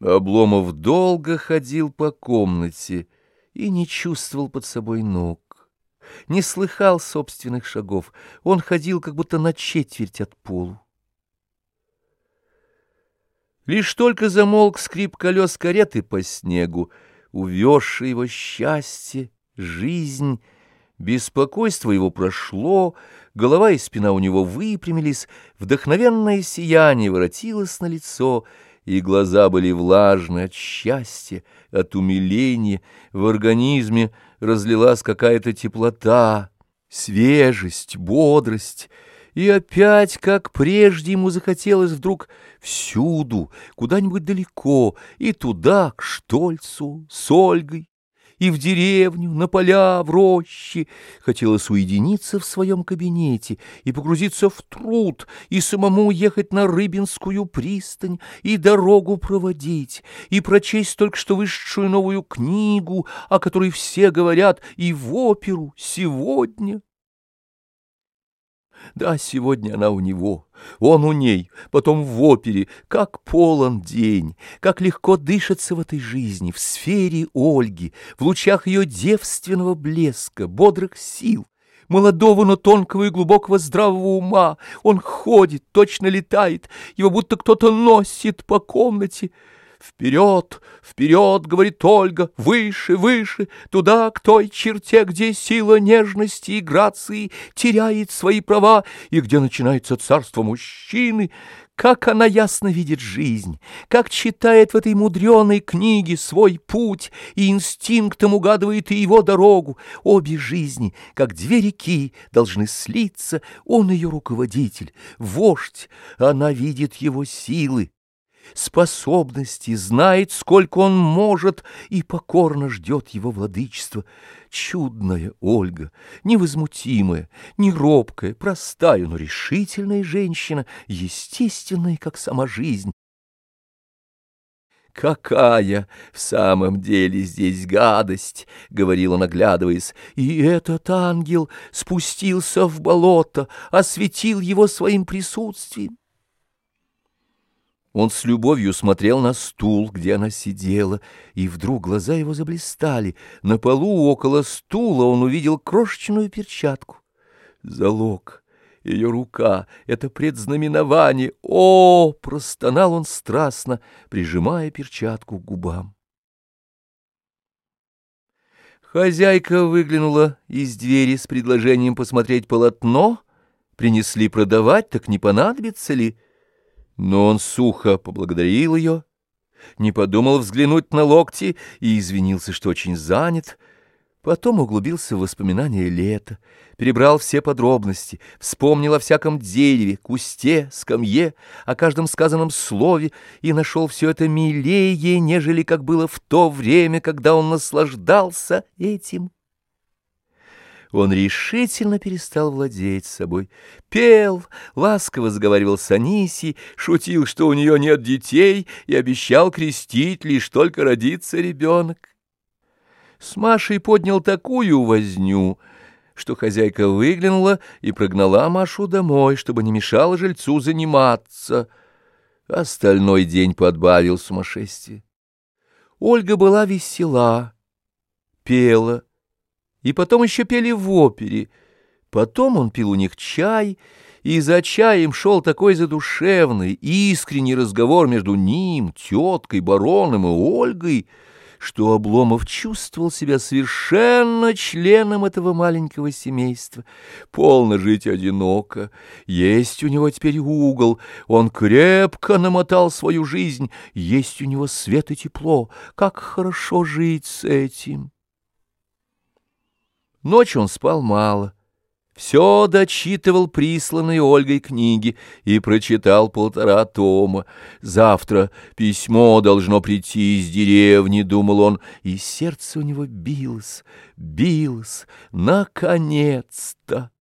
Обломов долго ходил по комнате и не чувствовал под собой ног, не слыхал собственных шагов, он ходил как будто на четверть от полу. Лишь только замолк скрип колес кареты по снегу, увезший его счастье, жизнь, беспокойство его прошло, голова и спина у него выпрямились, вдохновенное сияние воротилось на лицо — и глаза были влажны от счастья, от умиления, в организме разлилась какая-то теплота, свежесть, бодрость, и опять, как прежде, ему захотелось вдруг всюду, куда-нибудь далеко, и туда, к Штольцу, с Ольгой, и в деревню, на поля, в рощи. Хотелось уединиться в своем кабинете и погрузиться в труд, и самому ехать на Рыбинскую пристань, и дорогу проводить, и прочесть только что вышедшую новую книгу, о которой все говорят, и в оперу сегодня. Да, сегодня она у него, он у ней, потом в опере. Как полон день, как легко дышится в этой жизни, в сфере Ольги, в лучах ее девственного блеска, бодрых сил, молодого, но тонкого и глубокого здравого ума. Он ходит, точно летает, его будто кто-то носит по комнате. «Вперед, вперед!» — говорит Ольга, «выше, выше, туда, к той черте, где сила нежности и грации теряет свои права и где начинается царство мужчины». Как она ясно видит жизнь, как читает в этой мудреной книге свой путь и инстинктом угадывает и его дорогу. Обе жизни, как две реки, должны слиться, он ее руководитель, вождь, она видит его силы способности, знает, сколько он может, и покорно ждет его владычества. Чудная Ольга, невозмутимая, не робкая, простая, но решительная женщина, естественная, как сама жизнь. «Какая в самом деле здесь гадость!» — говорил он, оглядываясь. «И этот ангел спустился в болото, осветил его своим присутствием». Он с любовью смотрел на стул, где она сидела, и вдруг глаза его заблистали. На полу около стула он увидел крошечную перчатку. Залог, ее рука — это предзнаменование. О! — простонал он страстно, прижимая перчатку к губам. Хозяйка выглянула из двери с предложением посмотреть полотно. Принесли продавать, так не понадобится ли? Но он сухо поблагодарил ее, не подумал взглянуть на локти и извинился, что очень занят. Потом углубился в воспоминания лета, перебрал все подробности, вспомнил о всяком дереве, кусте, скамье, о каждом сказанном слове и нашел все это милее, нежели как было в то время, когда он наслаждался этим. Он решительно перестал владеть собой. Пел, ласково заговаривал с Анисией, шутил, что у нее нет детей, и обещал крестить, лишь только родится ребенок. С Машей поднял такую возню, что хозяйка выглянула и прогнала Машу домой, чтобы не мешало жильцу заниматься. Остальной день подбавил сумасшествие. Ольга была весела, пела, и потом еще пели в опере. Потом он пил у них чай, и за чаем шел такой задушевный, искренний разговор между ним, теткой, бароном и Ольгой, что Обломов чувствовал себя совершенно членом этого маленького семейства. Полно жить одиноко, есть у него теперь угол, он крепко намотал свою жизнь, есть у него свет и тепло, как хорошо жить с этим. Ночью он спал мало. Все дочитывал присланные Ольгой книги и прочитал полтора тома. Завтра письмо должно прийти из деревни, думал он, и сердце у него билось, билось, наконец-то.